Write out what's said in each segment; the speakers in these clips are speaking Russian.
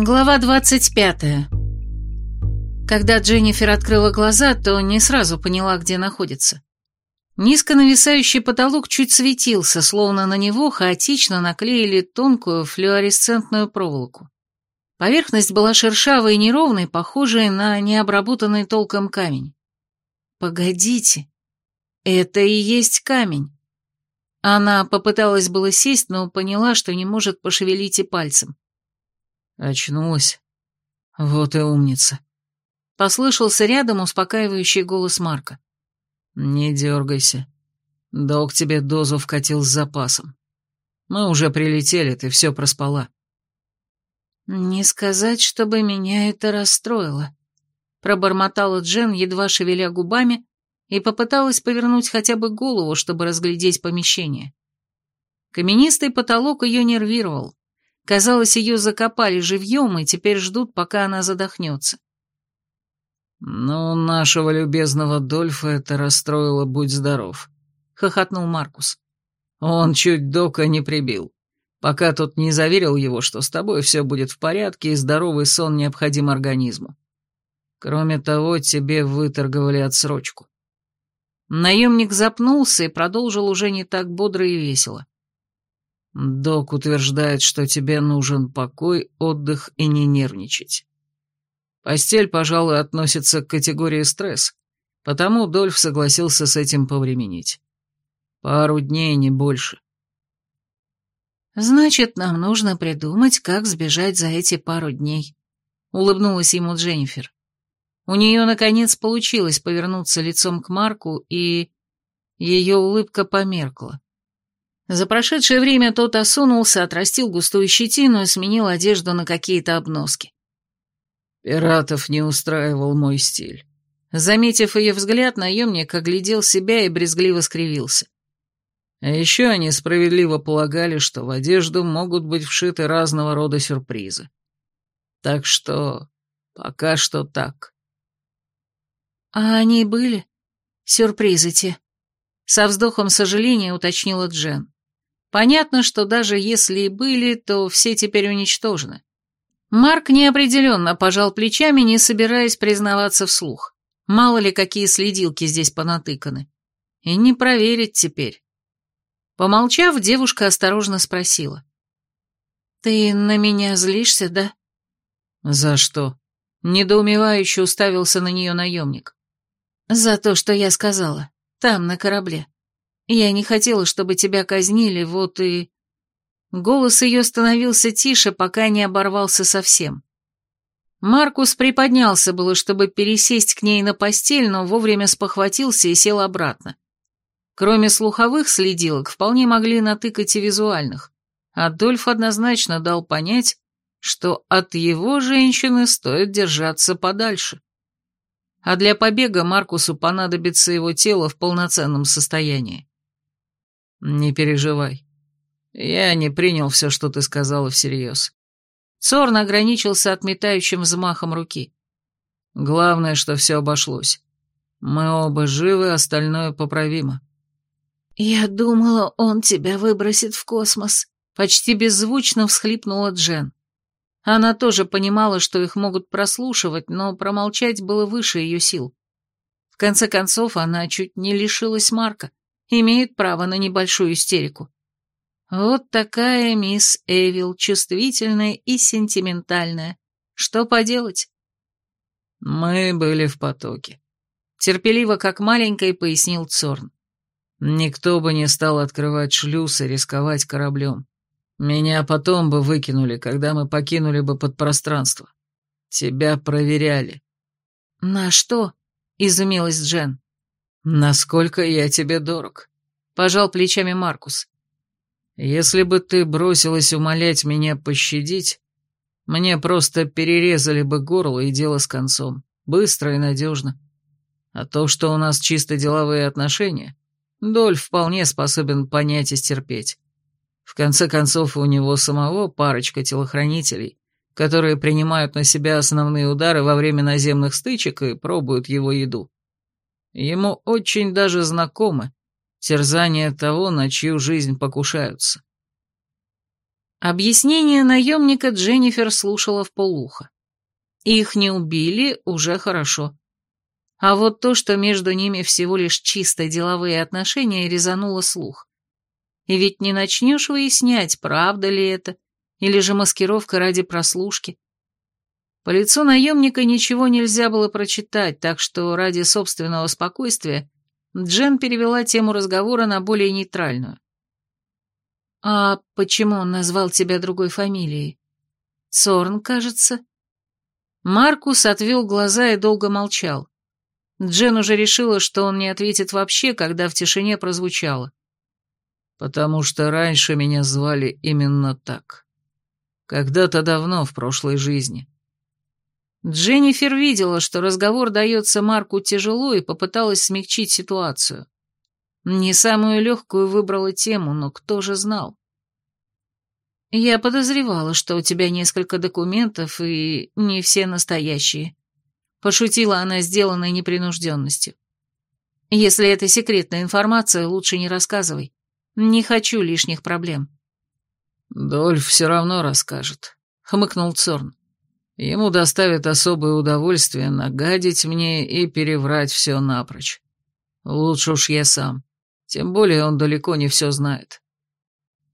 Глава 25. Когда Дженнифер открыла глаза, то не сразу поняла, где находится. Низко нависающий потолок чуть светился, словно на него хаотично наклеили тонкую флюоресцентную проволоку. Поверхность была шершавой и неровной, похожей на необработанный толком камень. Погодите, это и есть камень. Она попыталась было сесть, но поняла, что не может пошевелить и пальцем. Очнулась. Вот и умница. Послышался рядом успокаивающий голос Марка. Не дергайся. Док тебе дозу вкатил с запасом. Мы уже прилетели, ты все проспала. Не сказать, чтобы меня это расстроило. Пробормотала Джен, едва шевеля губами, и попыталась повернуть хотя бы голову, чтобы разглядеть помещение. Каменистый потолок ее нервировал. Казалось, ее закопали живьем и теперь ждут, пока она задохнется. «Ну, нашего любезного Дольфа это расстроило, будь здоров», — хохотнул Маркус. «Он чуть Дока не прибил, пока тот не заверил его, что с тобой все будет в порядке и здоровый сон необходим организму. Кроме того, тебе выторговали отсрочку». Наемник запнулся и продолжил уже не так бодро и весело. Док утверждает, что тебе нужен покой, отдых и не нервничать. Постель, пожалуй, относится к категории стресс, потому Дольф согласился с этим повременить. Пару дней, не больше. «Значит, нам нужно придумать, как сбежать за эти пару дней», — улыбнулась ему Дженнифер. У нее, наконец, получилось повернуться лицом к Марку, и ее улыбка померкла. За прошедшее время тот осунулся, отрастил густую щетину и сменил одежду на какие-то обноски. «Пиратов не устраивал мой стиль». Заметив ее взгляд, наемник оглядел себя и брезгливо скривился. А еще они справедливо полагали, что в одежду могут быть вшиты разного рода сюрпризы. Так что пока что так. «А они были? Сюрпризы те?» Со вздохом сожаления уточнила Джен. Понятно, что даже если и были, то все теперь уничтожены. Марк неопределенно пожал плечами, не собираясь признаваться вслух. Мало ли, какие следилки здесь понатыканы. И не проверить теперь. Помолчав, девушка осторожно спросила. «Ты на меня злишься, да?» «За что?» Недоумевающе уставился на нее наемник. «За то, что я сказала. Там, на корабле. Я не хотела, чтобы тебя казнили, вот и...» Голос ее становился тише, пока не оборвался совсем. Маркус приподнялся было, чтобы пересесть к ней на постель, но вовремя спохватился и сел обратно. Кроме слуховых следилок, вполне могли натыкать и визуальных. Адольф однозначно дал понять, что от его женщины стоит держаться подальше. А для побега Маркусу понадобится его тело в полноценном состоянии. «Не переживай. Я не принял все, что ты сказала всерьез». Цорн ограничился отметающим взмахом руки. «Главное, что все обошлось. Мы оба живы, остальное поправимо». «Я думала, он тебя выбросит в космос», — почти беззвучно всхлипнула Джен. Она тоже понимала, что их могут прослушивать, но промолчать было выше ее сил. В конце концов, она чуть не лишилась Марка имеет право на небольшую истерику. Вот такая мисс Эвил, чувствительная и сентиментальная. Что поделать? Мы были в потоке. Терпеливо, как маленькой, пояснил Цорн. Никто бы не стал открывать шлюз и рисковать кораблем. Меня потом бы выкинули, когда мы покинули бы подпространство. Тебя проверяли. На что? Изумилась Джен. «Насколько я тебе дорог?» — пожал плечами Маркус. «Если бы ты бросилась умолять меня пощадить, мне просто перерезали бы горло и дело с концом, быстро и надежно. А то, что у нас чисто деловые отношения, Дольф вполне способен понять и стерпеть. В конце концов, у него самого парочка телохранителей, которые принимают на себя основные удары во время наземных стычек и пробуют его еду. Ему очень даже знакомы терзания того, на чью жизнь покушаются. Объяснение наемника Дженнифер слушала в полухо. Их не убили, уже хорошо. А вот то, что между ними всего лишь чисто деловые отношения, резануло слух. И ведь не начнешь выяснять, правда ли это, или же маскировка ради прослушки. По лицу наемника ничего нельзя было прочитать, так что ради собственного спокойствия Джен перевела тему разговора на более нейтральную. «А почему он назвал тебя другой фамилией? Цорн, кажется?» Маркус отвел глаза и долго молчал. Джен уже решила, что он не ответит вообще, когда в тишине прозвучало. «Потому что раньше меня звали именно так. Когда-то давно, в прошлой жизни». Дженнифер видела, что разговор дается Марку тяжело и попыталась смягчить ситуацию. Не самую легкую выбрала тему, но кто же знал? Я подозревала, что у тебя несколько документов, и не все настоящие. Пошутила она сделанной непринужденностью. Если это секретная информация, лучше не рассказывай. Не хочу лишних проблем. Дольф все равно расскажет, хмыкнул Цорн. Ему доставит особое удовольствие нагадить мне и переврать все напрочь. Лучше уж я сам. Тем более он далеко не все знает.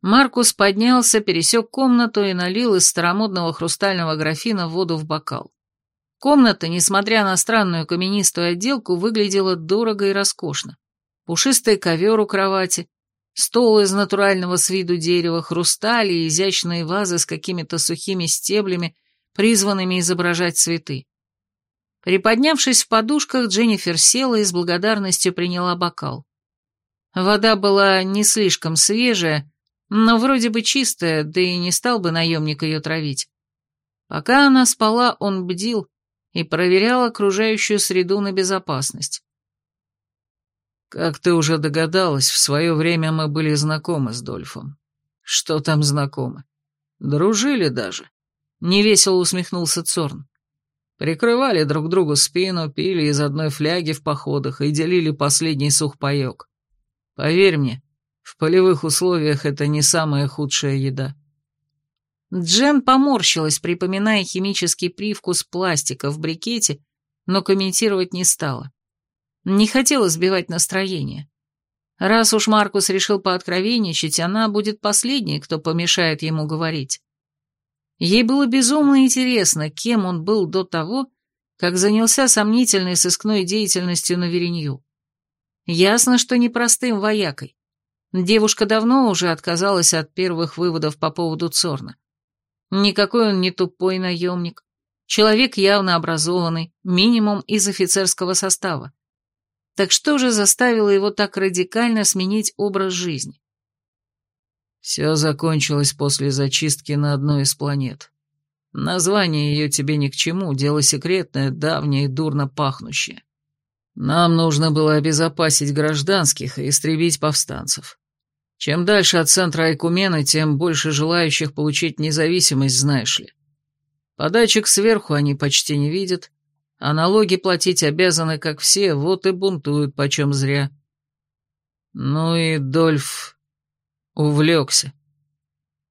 Маркус поднялся, пересек комнату и налил из старомодного хрустального графина воду в бокал. Комната, несмотря на странную каменистую отделку, выглядела дорого и роскошно. Пушистый ковер у кровати, стол из натурального с виду дерева, хрусталь и изящные вазы с какими-то сухими стеблями, призванными изображать цветы. Приподнявшись в подушках, Дженнифер села и с благодарностью приняла бокал. Вода была не слишком свежая, но вроде бы чистая, да и не стал бы наемник ее травить. Пока она спала, он бдил и проверял окружающую среду на безопасность. «Как ты уже догадалась, в свое время мы были знакомы с Дольфом. Что там знакомы? Дружили даже?» Невесело усмехнулся Цорн. Прикрывали друг другу спину, пили из одной фляги в походах и делили последний сухпайок. Поверь мне, в полевых условиях это не самая худшая еда. Джен поморщилась, припоминая химический привкус пластика в брикете, но комментировать не стала. Не хотела сбивать настроение. Раз уж Маркус решил пооткровенничать, она будет последней, кто помешает ему говорить. Ей было безумно интересно, кем он был до того, как занялся сомнительной сыскной деятельностью на Веренью. Ясно, что непростым воякой. Девушка давно уже отказалась от первых выводов по поводу Цорна. Никакой он не тупой наемник. Человек явно образованный, минимум из офицерского состава. Так что же заставило его так радикально сменить образ жизни? Все закончилось после зачистки на одной из планет. Название ее тебе ни к чему, дело секретное, давнее и дурно пахнущее. Нам нужно было обезопасить гражданских и истребить повстанцев. Чем дальше от центра Айкумена, тем больше желающих получить независимость, знаешь ли. Подачек сверху они почти не видят, а налоги платить обязаны, как все, вот и бунтуют почем зря. Ну и Дольф увлекся.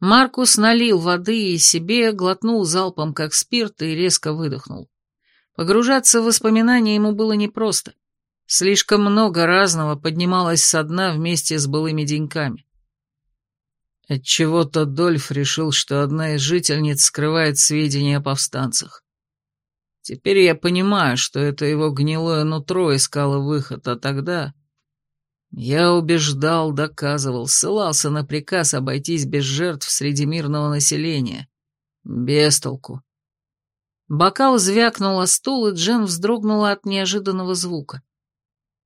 Маркус налил воды и себе, глотнул залпом, как спирт, и резко выдохнул. Погружаться в воспоминания ему было непросто. Слишком много разного поднималось со дна вместе с былыми деньками. Отчего-то Дольф решил, что одна из жительниц скрывает сведения о повстанцах. Теперь я понимаю, что это его гнилое нутро искало выход, а тогда... Я убеждал, доказывал, ссылался на приказ обойтись без жертв среди мирного населения. Без толку. Бокал звякнул о стол, и Джен вздрогнула от неожиданного звука.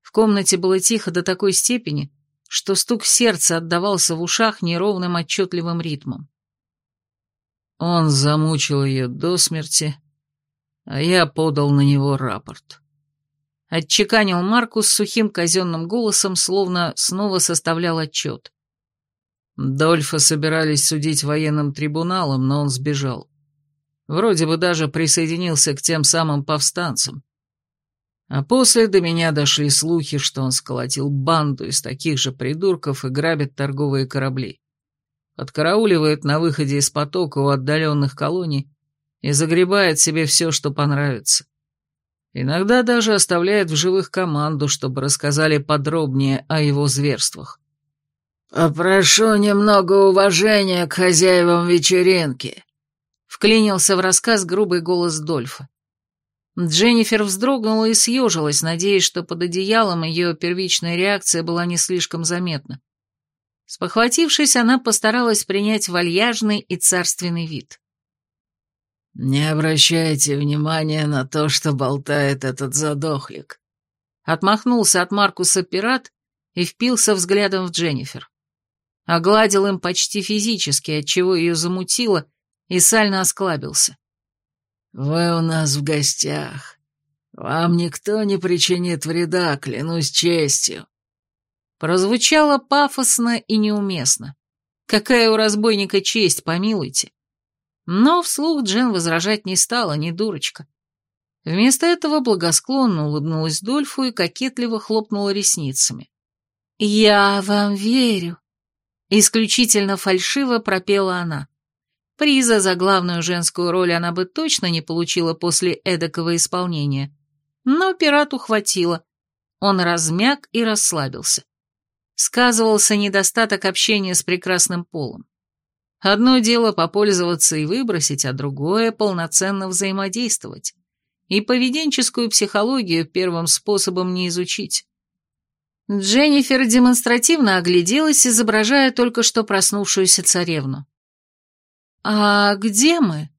В комнате было тихо до такой степени, что стук сердца отдавался в ушах неровным отчетливым ритмом. Он замучил ее до смерти, а я подал на него рапорт. Отчеканил Маркус сухим казенным голосом, словно снова составлял отчет. Дольфа собирались судить военным трибуналом, но он сбежал. Вроде бы даже присоединился к тем самым повстанцам. А после до меня дошли слухи, что он сколотил банду из таких же придурков и грабит торговые корабли. откарауливает на выходе из потока у отдаленных колоний и загребает себе все, что понравится. Иногда даже оставляет в живых команду, чтобы рассказали подробнее о его зверствах. «Попрошу немного уважения к хозяевам вечеринки», — вклинился в рассказ грубый голос Дольфа. Дженнифер вздрогнула и съежилась, надеясь, что под одеялом ее первичная реакция была не слишком заметна. Спохватившись, она постаралась принять вальяжный и царственный вид. «Не обращайте внимания на то, что болтает этот задохлик». Отмахнулся от Маркуса пират и впился взглядом в Дженнифер. Огладил им почти физически, отчего ее замутило, и сально осклабился. «Вы у нас в гостях. Вам никто не причинит вреда, клянусь честью». Прозвучало пафосно и неуместно. Какая у разбойника честь, помилуйте. Но вслух Джен возражать не стала, не дурочка. Вместо этого благосклонно улыбнулась Дольфу и кокетливо хлопнула ресницами. «Я вам верю», — исключительно фальшиво пропела она. Приза за главную женскую роль она бы точно не получила после эдакого исполнения. Но пирату хватило. Он размяк и расслабился. Сказывался недостаток общения с прекрасным полом. Одно дело попользоваться и выбросить, а другое — полноценно взаимодействовать. И поведенческую психологию первым способом не изучить. Дженнифер демонстративно огляделась, изображая только что проснувшуюся царевну. «А где мы?»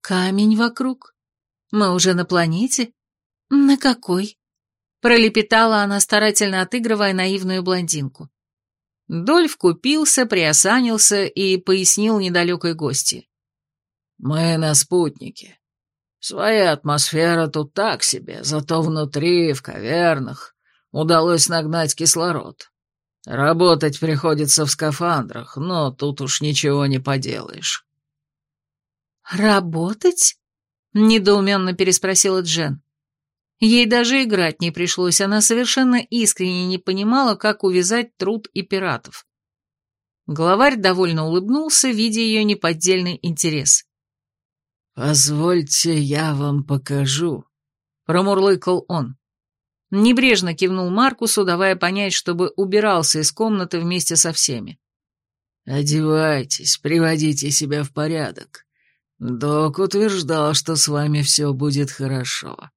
«Камень вокруг. Мы уже на планете?» «На какой?» Пролепетала она, старательно отыгрывая наивную блондинку. Дольф купился, приосанился и пояснил недалекой гости. «Мы на спутнике. Своя атмосфера тут так себе, зато внутри, в кавернах, удалось нагнать кислород. Работать приходится в скафандрах, но тут уж ничего не поделаешь». «Работать?» — недоуменно переспросила Джен. Ей даже играть не пришлось, она совершенно искренне не понимала, как увязать труд и пиратов. Главарь довольно улыбнулся, видя ее неподдельный интерес. «Позвольте, я вам покажу», — промурлыкал он. Небрежно кивнул Маркусу, давая понять, чтобы убирался из комнаты вместе со всеми. «Одевайтесь, приводите себя в порядок. Док утверждал, что с вами все будет хорошо.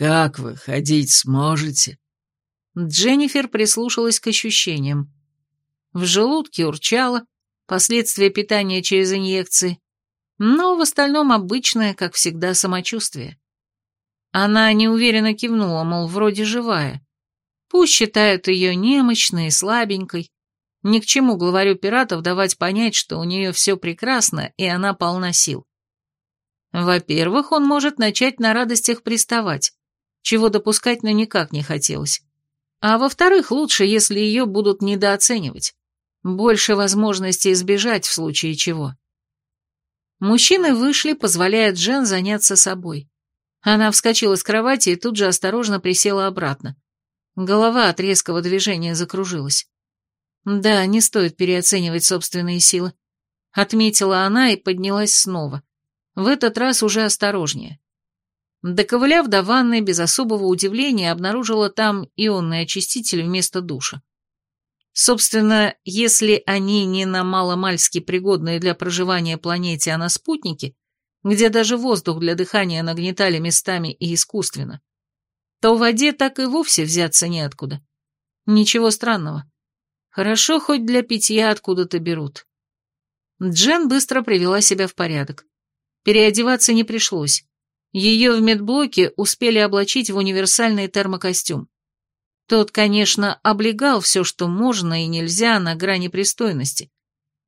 Как вы, ходить сможете?» Дженнифер прислушалась к ощущениям. В желудке урчало, последствия питания через инъекции, но в остальном обычное, как всегда, самочувствие. Она неуверенно кивнула, мол, вроде живая. Пусть считают ее немощной и слабенькой. Ни к чему главарю пиратов давать понять, что у нее все прекрасно, и она полна сил. Во-первых, он может начать на радостях приставать чего допускать ну никак не хотелось. А во-вторых, лучше, если ее будут недооценивать. Больше возможностей избежать в случае чего. Мужчины вышли, позволяя Джен заняться собой. Она вскочила с кровати и тут же осторожно присела обратно. Голова от резкого движения закружилась. Да, не стоит переоценивать собственные силы. Отметила она и поднялась снова. В этот раз уже осторожнее. Доковыляв до ванной, без особого удивления обнаружила там ионный очиститель вместо душа. Собственно, если они не на маломальски пригодные для проживания планете, а на спутнике, где даже воздух для дыхания нагнетали местами и искусственно, то в воде так и вовсе взяться неоткуда. Ничего странного. Хорошо, хоть для питья откуда-то берут. Джен быстро привела себя в порядок. Переодеваться не пришлось. Ее в медблоке успели облачить в универсальный термокостюм. Тот, конечно, облегал все, что можно и нельзя на грани пристойности.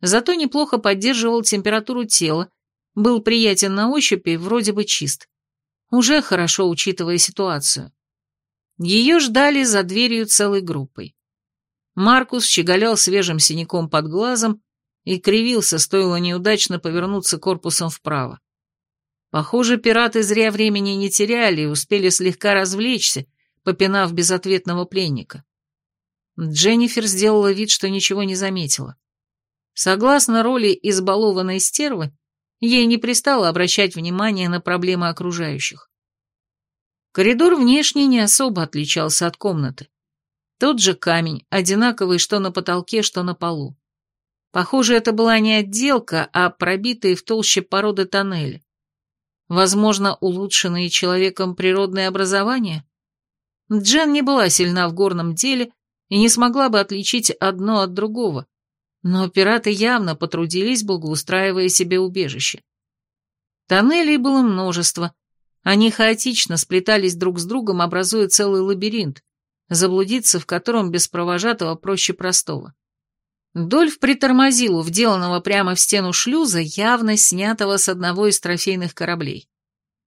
Зато неплохо поддерживал температуру тела, был приятен на ощупь и вроде бы чист. Уже хорошо, учитывая ситуацию. Ее ждали за дверью целой группой. Маркус щеголял свежим синяком под глазом и кривился, стоило неудачно повернуться корпусом вправо. Похоже, пираты зря времени не теряли и успели слегка развлечься, попинав безответного пленника. Дженнифер сделала вид, что ничего не заметила. Согласно роли избалованной стервы, ей не пристало обращать внимание на проблемы окружающих. Коридор внешне не особо отличался от комнаты. Тот же камень, одинаковый что на потолке, что на полу. Похоже, это была не отделка, а пробитые в толще породы тоннели. Возможно, улучшенные человеком природные образования? Джен не была сильна в горном деле и не смогла бы отличить одно от другого, но пираты явно потрудились, благоустраивая себе убежище. Тоннелей было множество, они хаотично сплетались друг с другом, образуя целый лабиринт, заблудиться в котором без провожатого проще простого. Дольф притормозил у вделанного прямо в стену шлюза, явно снятого с одного из трофейных кораблей.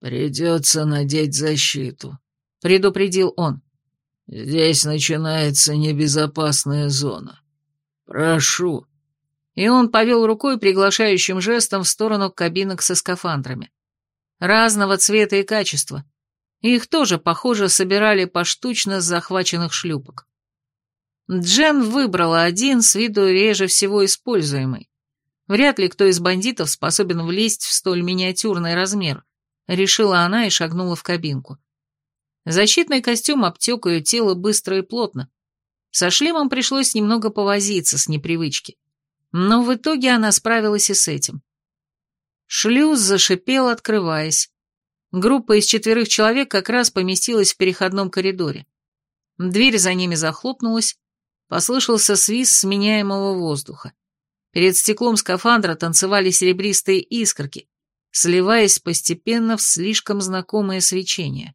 «Придется надеть защиту», — предупредил он. «Здесь начинается небезопасная зона. Прошу». И он повел рукой приглашающим жестом в сторону кабинок со скафандрами. Разного цвета и качества. Их тоже, похоже, собирали поштучно с захваченных шлюпок. Джен выбрала один, с виду реже всего используемый. Вряд ли кто из бандитов способен влезть в столь миниатюрный размер, решила она и шагнула в кабинку. Защитный костюм обтек ее тело быстро и плотно. Со шлемом пришлось немного повозиться с непривычки. Но в итоге она справилась и с этим. Шлюз зашипел, открываясь. Группа из четверых человек как раз поместилась в переходном коридоре. Дверь за ними захлопнулась, Послышался свист сменяемого воздуха. Перед стеклом скафандра танцевали серебристые искорки, сливаясь постепенно в слишком знакомое свечение.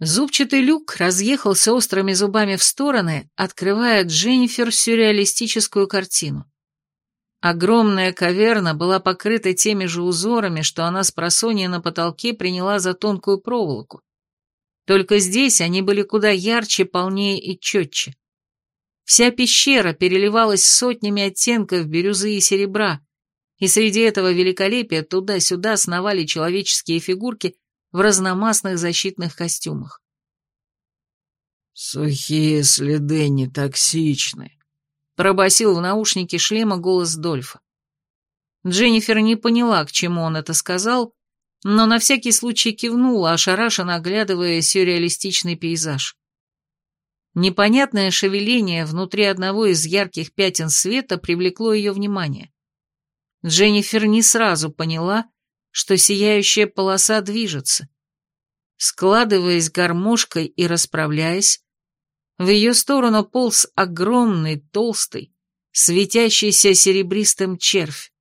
Зубчатый люк разъехался острыми зубами в стороны, открывая Дженнифер сюрреалистическую картину. Огромная каверна была покрыта теми же узорами, что она с просонья на потолке приняла за тонкую проволоку. Только здесь они были куда ярче, полнее и четче. Вся пещера переливалась сотнями оттенков бирюзы и серебра, и среди этого великолепия туда-сюда сновали человеческие фигурки в разномастных защитных костюмах. «Сухие следы не токсичны», — пробасил в наушнике шлема голос Дольфа. Дженнифер не поняла, к чему он это сказал, но на всякий случай кивнула, ошарашенно оглядывая сюрреалистичный пейзаж. Непонятное шевеление внутри одного из ярких пятен света привлекло ее внимание. Дженнифер не сразу поняла, что сияющая полоса движется. Складываясь гармошкой и расправляясь, в ее сторону полз огромный, толстый, светящийся серебристым червь.